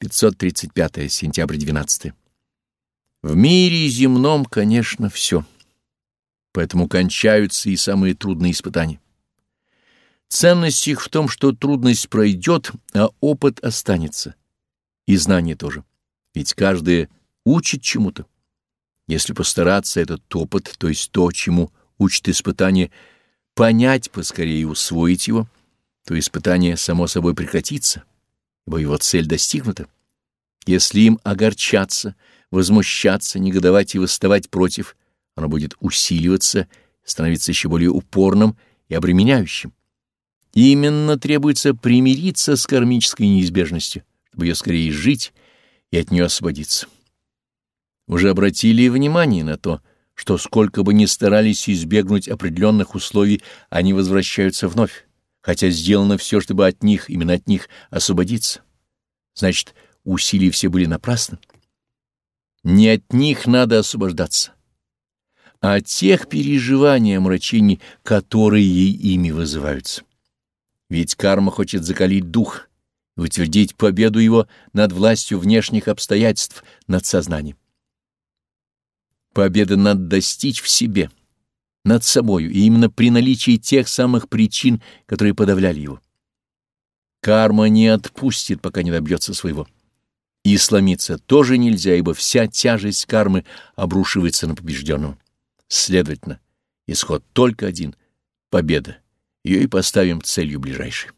535 сентябрь 12. В мире земном, конечно, все. Поэтому кончаются и самые трудные испытания. Ценность их в том, что трудность пройдет, а опыт останется. И знание тоже. Ведь каждое учит чему-то. Если постараться этот опыт, то есть то, чему учит испытание, понять поскорее и усвоить его, то испытание само собой прекратится ибо его цель достигнута. Если им огорчаться, возмущаться, негодовать и восставать против, оно будет усиливаться, становиться еще более упорным и обременяющим. Именно требуется примириться с кармической неизбежностью, чтобы ее скорее жить и от нее освободиться. Уже обратили внимание на то, что сколько бы ни старались избегнуть определенных условий, они возвращаются вновь хотя сделано все, чтобы от них, именно от них, освободиться. Значит, усилия все были напрасны. Не от них надо освобождаться, а от тех переживаний, омрачений, которые ими вызываются. Ведь карма хочет закалить дух и утвердить победу его над властью внешних обстоятельств, над сознанием. Победы надо достичь в себе — над собою, и именно при наличии тех самых причин, которые подавляли его. Карма не отпустит, пока не добьется своего. И сломиться тоже нельзя, ибо вся тяжесть кармы обрушивается на побежденного. Следовательно, исход только один — победа. Ее и поставим целью ближайшей.